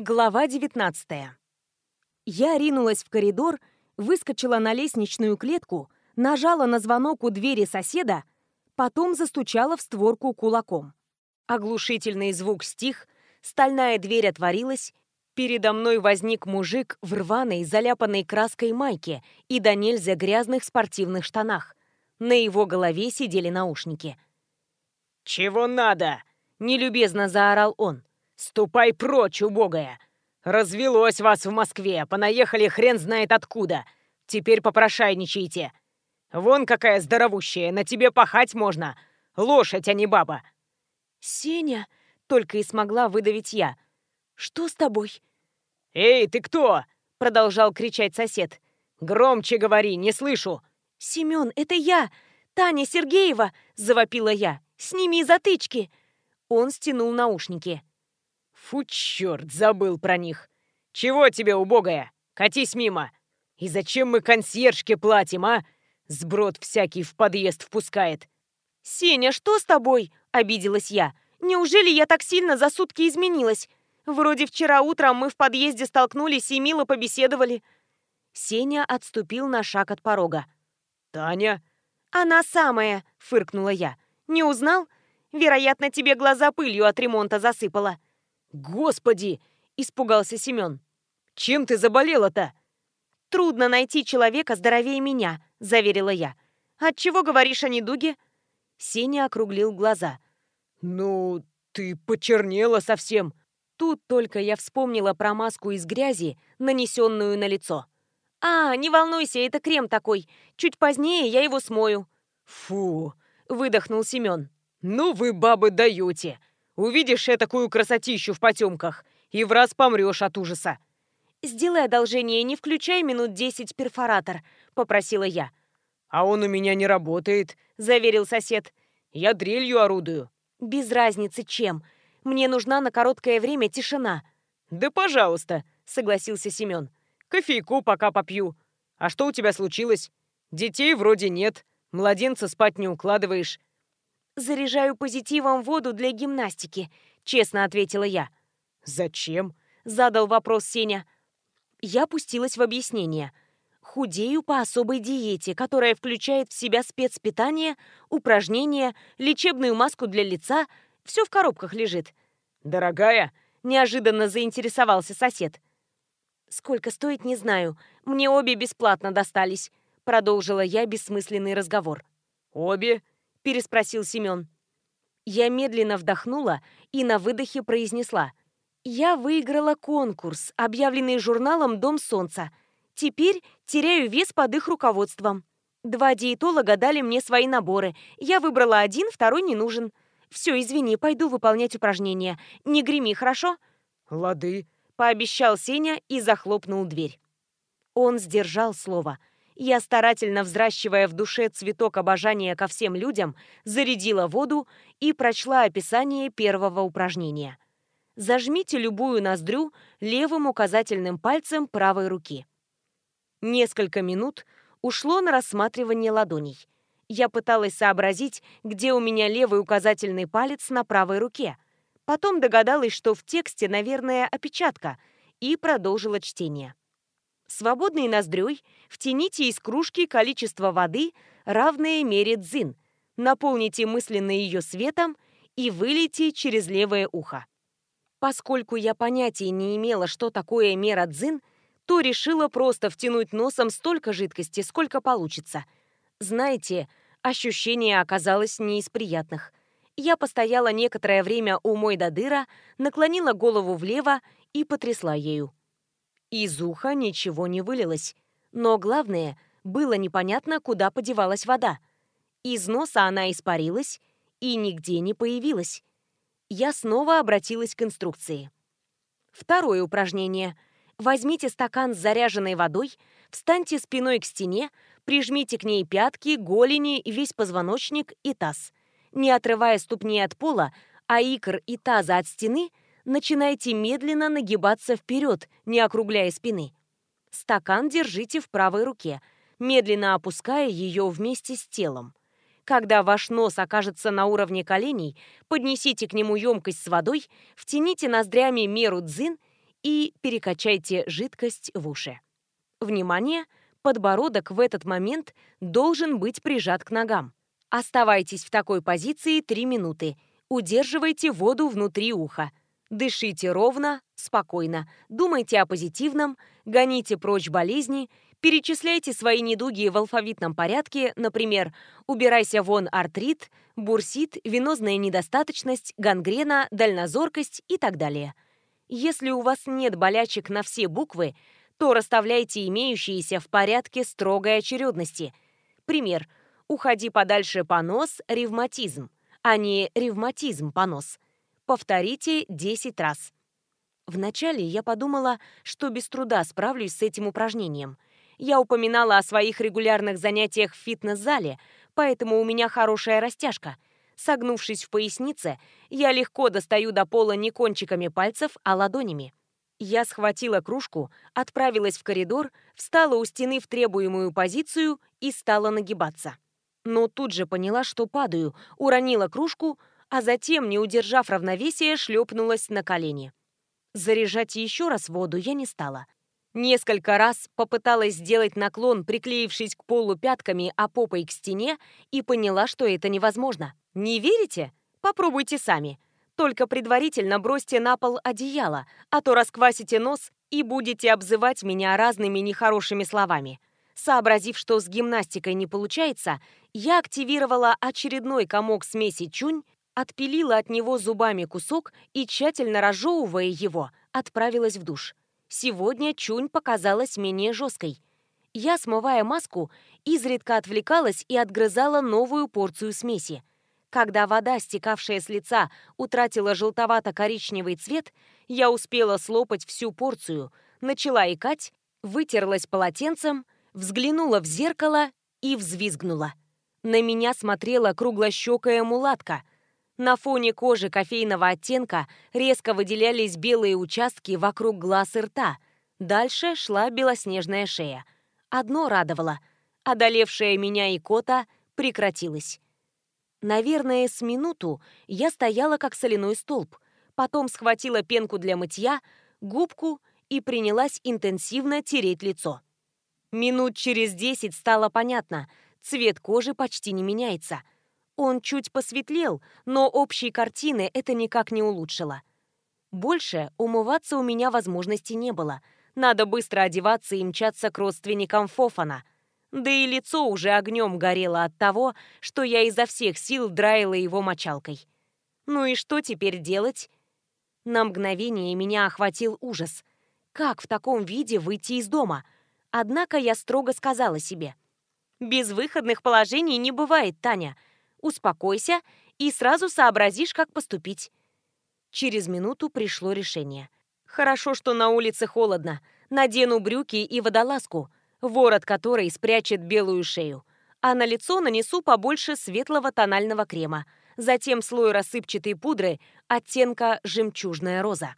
Глава 19 Я ринулась в коридор, выскочила на лестничную клетку, нажала на звонок у двери соседа, потом застучала в створку кулаком. Оглушительный звук стих, стальная дверь отворилась, передо мной возник мужик в рваной, заляпанной краской майке и до нельзя грязных спортивных штанах. На его голове сидели наушники. «Чего надо?» — нелюбезно заорал он. «Ступай прочь, убогая! Развелось вас в Москве, понаехали хрен знает откуда. Теперь попрошайничайте. Вон какая здоровущая, на тебе пахать можно. Лошадь, а не баба». «Сеня!» — только и смогла выдавить я. «Что с тобой?» «Эй, ты кто?» — продолжал кричать сосед. «Громче говори, не слышу». «Семен, это я! Таня Сергеева!» — завопила я. «Сними затычки!» Он стянул наушники. Фу, черт, забыл про них. Чего тебе, убогая? Катись мимо. И зачем мы консьержке платим, а? Сброд всякий в подъезд впускает. «Сеня, что с тобой?» – обиделась я. «Неужели я так сильно за сутки изменилась? Вроде вчера утром мы в подъезде столкнулись и мило побеседовали». Сеня отступил на шаг от порога. «Таня?» «Она самая», – фыркнула я. «Не узнал? Вероятно, тебе глаза пылью от ремонта засыпала». «Господи!» – испугался Семен. «Чем ты заболела-то?» «Трудно найти человека здоровее меня», – заверила я. «Отчего говоришь о недуге?» Сеня округлил глаза. «Ну, ты почернела совсем». Тут только я вспомнила про маску из грязи, нанесенную на лицо. «А, не волнуйся, это крем такой. Чуть позднее я его смою». «Фу!» – выдохнул Семен. «Ну вы, бабы, даете. Увидишь такую красотищу в потемках, и в раз помрешь от ужаса. «Сделай одолжение, не включай минут десять перфоратор», — попросила я. «А он у меня не работает», — заверил сосед. «Я дрелью орудую». «Без разницы чем. Мне нужна на короткое время тишина». «Да пожалуйста», — согласился Семен. «Кофейку пока попью. А что у тебя случилось? Детей вроде нет, младенца спать не укладываешь. «Заряжаю позитивом воду для гимнастики», — честно ответила я. «Зачем?» — задал вопрос Сеня. Я пустилась в объяснение. Худею по особой диете, которая включает в себя спецпитание, упражнения, лечебную маску для лица. Все в коробках лежит. «Дорогая?» — неожиданно заинтересовался сосед. «Сколько стоит, не знаю. Мне обе бесплатно достались», — продолжила я бессмысленный разговор. «Обе?» Переспросил Семен. Я медленно вдохнула и на выдохе произнесла. «Я выиграла конкурс, объявленный журналом «Дом солнца». Теперь теряю вес под их руководством. Два диетолога дали мне свои наборы. Я выбрала один, второй не нужен. Все, извини, пойду выполнять упражнения. Не греми, хорошо?» «Лады», — пообещал Сеня и захлопнул дверь. Он сдержал слово — я, старательно взращивая в душе цветок обожания ко всем людям, зарядила воду и прочла описание первого упражнения. Зажмите любую ноздрю левым указательным пальцем правой руки. Несколько минут ушло на рассматривание ладоней. Я пыталась сообразить, где у меня левый указательный палец на правой руке. Потом догадалась, что в тексте, наверное, опечатка, и продолжила чтение. Свободной ноздрёй втяните из кружки количество воды, равное мере дзин. Наполните мысленно ее светом и вылейте через левое ухо. Поскольку я понятия не имела, что такое мера дзин, то решила просто втянуть носом столько жидкости, сколько получится. Знаете, ощущение оказалось не из приятных. Я постояла некоторое время у мой до дыра, наклонила голову влево и потрясла ею. Из уха ничего не вылилось. Но главное, было непонятно, куда подевалась вода. Из носа она испарилась и нигде не появилась. Я снова обратилась к инструкции. Второе упражнение. Возьмите стакан с заряженной водой, встаньте спиной к стене, прижмите к ней пятки, голени, весь позвоночник и таз. Не отрывая ступни от пола, а икр и таза от стены – начинайте медленно нагибаться вперед, не округляя спины. Стакан держите в правой руке, медленно опуская ее вместе с телом. Когда ваш нос окажется на уровне коленей, поднесите к нему емкость с водой, втяните ноздрями меру дзин и перекачайте жидкость в уши. Внимание! Подбородок в этот момент должен быть прижат к ногам. Оставайтесь в такой позиции 3 минуты. Удерживайте воду внутри уха. Дышите ровно, спокойно. Думайте о позитивном, гоните прочь болезни, перечисляйте свои недуги в алфавитном порядке, например, убирайся вон артрит, бурсит, венозная недостаточность, гангрена, дальнозоркость и так далее. Если у вас нет болячек на все буквы, то расставляйте имеющиеся в порядке строгой очередности. Пример. Уходи подальше понос, ревматизм, а не ревматизм, понос. Повторите 10 раз. Вначале я подумала, что без труда справлюсь с этим упражнением. Я упоминала о своих регулярных занятиях в фитнес-зале, поэтому у меня хорошая растяжка. Согнувшись в пояснице, я легко достаю до пола не кончиками пальцев, а ладонями. Я схватила кружку, отправилась в коридор, встала у стены в требуемую позицию и стала нагибаться. Но тут же поняла, что падаю, уронила кружку, а затем, не удержав равновесия, шлепнулась на колени. Заряжать еще раз воду я не стала. Несколько раз попыталась сделать наклон, приклеившись к полу пятками, а попой к стене, и поняла, что это невозможно. Не верите? Попробуйте сами. Только предварительно бросьте на пол одеяло, а то расквасите нос и будете обзывать меня разными нехорошими словами. Сообразив, что с гимнастикой не получается, я активировала очередной комок смеси чунь, отпилила от него зубами кусок и, тщательно разжевывая его, отправилась в душ. Сегодня чунь показалась менее жесткой. Я, смывая маску, изредка отвлекалась и отгрызала новую порцию смеси. Когда вода, стекавшая с лица, утратила желтовато-коричневый цвет, я успела слопать всю порцию, начала икать, вытерлась полотенцем, взглянула в зеркало и взвизгнула. На меня смотрела круглощекая мулатка. На фоне кожи кофейного оттенка резко выделялись белые участки вокруг глаз и рта. Дальше шла белоснежная шея. Одно радовало. Одолевшая меня икота прекратилась. Наверное, с минуту я стояла как соляной столб, потом схватила пенку для мытья, губку и принялась интенсивно тереть лицо. Минут через десять стало понятно, цвет кожи почти не меняется. Он чуть посветлел, но общей картины это никак не улучшило. Больше умываться у меня возможности не было. Надо быстро одеваться и мчаться к родственникам Фофана – да и лицо уже огнем горело от того, что я изо всех сил драила его мочалкой. Ну и что теперь делать? На мгновение меня охватил ужас. Как в таком виде выйти из дома? Однако я строго сказала себе. «Безвыходных положений не бывает, Таня. Успокойся и сразу сообразишь, как поступить». Через минуту пришло решение. «Хорошо, что на улице холодно. Надену брюки и водолазку ворот которой спрячет белую шею, а на лицо нанесу побольше светлого тонального крема, затем слой рассыпчатой пудры оттенка «жемчужная роза».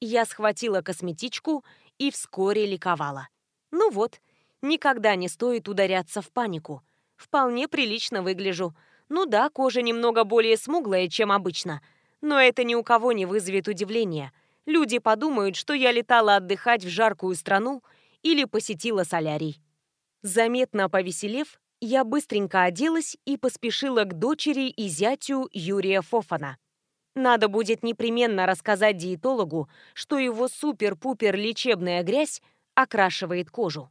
Я схватила косметичку и вскоре ликовала. Ну вот, никогда не стоит ударяться в панику. Вполне прилично выгляжу. Ну да, кожа немного более смуглая, чем обычно, но это ни у кого не вызовет удивления. Люди подумают, что я летала отдыхать в жаркую страну или посетила солярий. Заметно повеселев, я быстренько оделась и поспешила к дочери и зятю Юрия Фофана. Надо будет непременно рассказать диетологу, что его супер-пупер лечебная грязь окрашивает кожу.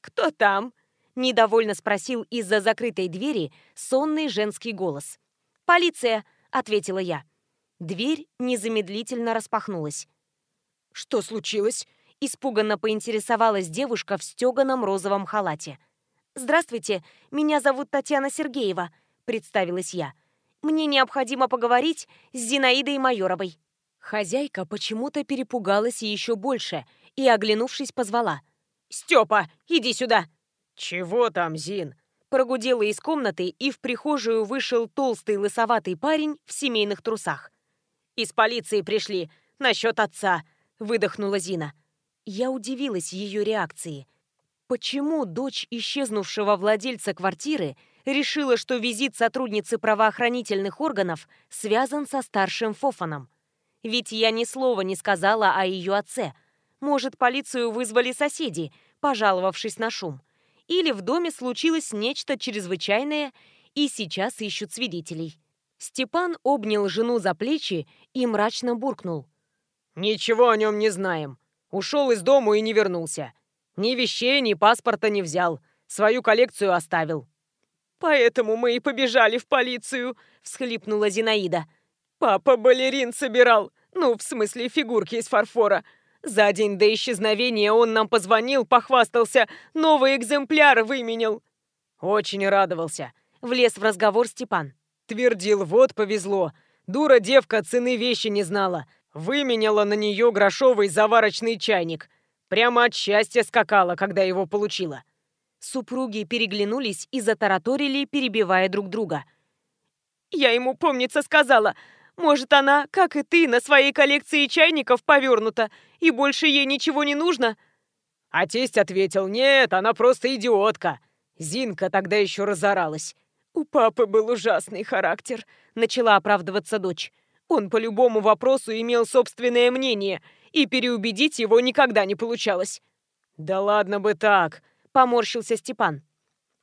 «Кто там?» – недовольно спросил из-за закрытой двери сонный женский голос. «Полиция!» – ответила я. Дверь незамедлительно распахнулась. «Что случилось?» Испуганно поинтересовалась девушка в стеганом розовом халате. «Здравствуйте, меня зовут Татьяна Сергеева», — представилась я. «Мне необходимо поговорить с Зинаидой Майоровой». Хозяйка почему-то перепугалась еще больше и, оглянувшись, позвала. «Степа, иди сюда!» «Чего там, Зин?» Прогудела из комнаты, и в прихожую вышел толстый лысоватый парень в семейных трусах. «Из полиции пришли. Насчет отца», — выдохнула Зина. Я удивилась ее реакции. Почему дочь исчезнувшего владельца квартиры решила, что визит сотрудницы правоохранительных органов связан со старшим Фофаном? Ведь я ни слова не сказала о ее отце. Может, полицию вызвали соседи, пожаловавшись на шум. Или в доме случилось нечто чрезвычайное, и сейчас ищут свидетелей. Степан обнял жену за плечи и мрачно буркнул. «Ничего о нем не знаем. Ушел из дому и не вернулся. Ни вещей, ни паспорта не взял. Свою коллекцию оставил». «Поэтому мы и побежали в полицию», — всхлипнула Зинаида. «Папа балерин собирал. Ну, в смысле, фигурки из фарфора. За день до исчезновения он нам позвонил, похвастался, новый экземпляр выменял». Очень радовался. Влез в разговор Степан. Твердил, вот повезло. Дура девка цены вещи не знала. Выменяла на нее грошовый заварочный чайник. Прямо от счастья скакала, когда его получила. Супруги переглянулись и затараторили, перебивая друг друга. «Я ему, помнится, сказала, может, она, как и ты, на своей коллекции чайников повернута, и больше ей ничего не нужно?» А тесть ответил, «Нет, она просто идиотка». Зинка тогда еще разоралась. «У папы был ужасный характер», — начала оправдываться дочь. «Он по любому вопросу имел собственное мнение, и переубедить его никогда не получалось». «Да ладно бы так», — поморщился Степан.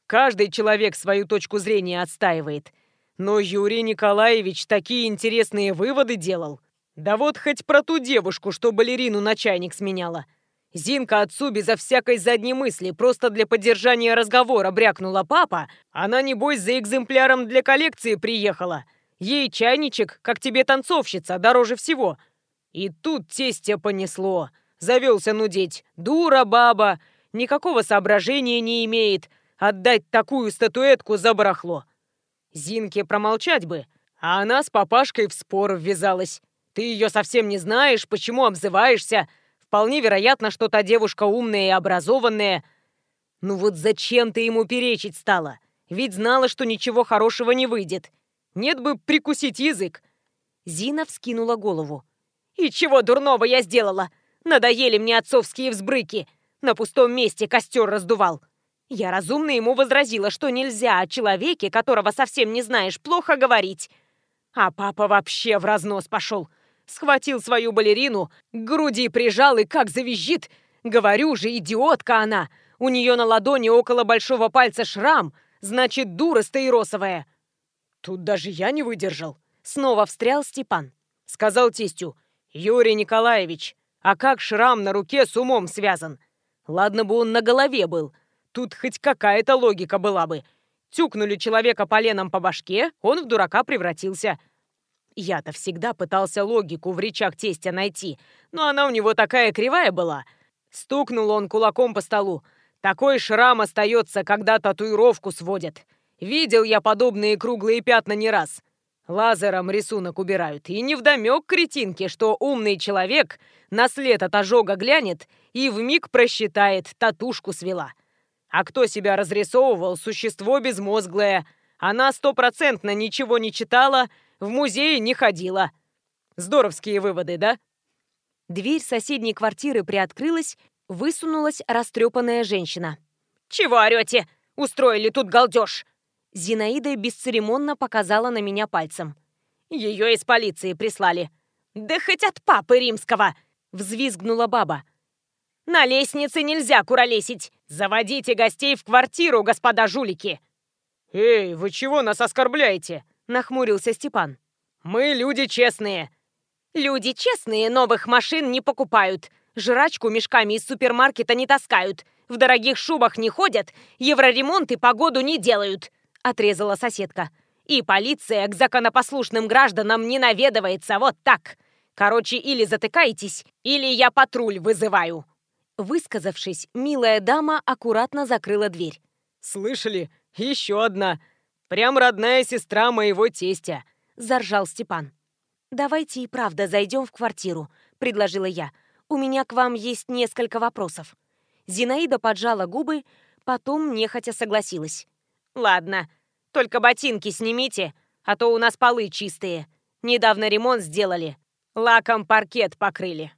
«Каждый человек свою точку зрения отстаивает. Но Юрий Николаевич такие интересные выводы делал. Да вот хоть про ту девушку, что балерину на чайник сменяла. Зинка отцу безо всякой задней мысли, просто для поддержания разговора брякнула папа. Она, небось, за экземпляром для коллекции приехала. Ей чайничек, как тебе танцовщица, дороже всего. И тут тестя понесло. Завелся нудеть. Дура баба, никакого соображения не имеет. Отдать такую статуэтку за барахло. Зинке промолчать бы, а она с папашкой в спор ввязалась. Ты ее совсем не знаешь, почему обзываешься, Вполне вероятно, что та девушка умная и образованная. Ну вот зачем ты ему перечить стала? Ведь знала, что ничего хорошего не выйдет. Нет бы прикусить язык. Зина вскинула голову. «И чего дурного я сделала? Надоели мне отцовские взбрыки. На пустом месте костер раздувал». Я разумно ему возразила, что нельзя о человеке, которого совсем не знаешь, плохо говорить. А папа вообще в разнос пошел схватил свою балерину, к груди прижал и как завизжит. Говорю же, идиотка она. У нее на ладони около большого пальца шрам, значит, дура стаиросовая. Тут даже я не выдержал. Снова встрял Степан. Сказал тестю, Юрий Николаевич, а как шрам на руке с умом связан? Ладно бы он на голове был. Тут хоть какая-то логика была бы. Тюкнули человека поленом по башке, он в дурака превратился. Я-то всегда пытался логику в речах тестя найти, но она у него такая кривая была. Стукнул он кулаком по столу. Такой шрам остается, когда татуировку сводят. Видел я подобные круглые пятна не раз. Лазером рисунок убирают. И невдомёк кретинке, что умный человек на след от ожога глянет и вмиг просчитает, татушку свела. А кто себя разрисовывал, существо безмозглое. Она стопроцентно ничего не читала, в музее не ходила. Здоровские выводы, да? Дверь соседней квартиры приоткрылась, высунулась растрепанная женщина. «Чего орете? Устроили тут галдеж!» Зинаида бесцеремонно показала на меня пальцем. «Ее из полиции прислали». «Да хоть от папы римского!» — взвизгнула баба. «На лестнице нельзя куролесить! Заводите гостей в квартиру, господа жулики!» «Эй, вы чего нас оскорбляете?» — нахмурился Степан. «Мы люди честные». «Люди честные новых машин не покупают, жрачку мешками из супермаркета не таскают, в дорогих шубах не ходят, евроремонт и погоду не делают», — отрезала соседка. «И полиция к законопослушным гражданам не наведывается, вот так. Короче, или затыкаетесь, или я патруль вызываю». Высказавшись, милая дама аккуратно закрыла дверь. «Слышали? Еще одна!» Прям родная сестра моего тестя!» — заржал Степан. «Давайте и правда зайдем в квартиру», — предложила я. «У меня к вам есть несколько вопросов». Зинаида поджала губы, потом нехотя согласилась. «Ладно, только ботинки снимите, а то у нас полы чистые. Недавно ремонт сделали, лаком паркет покрыли».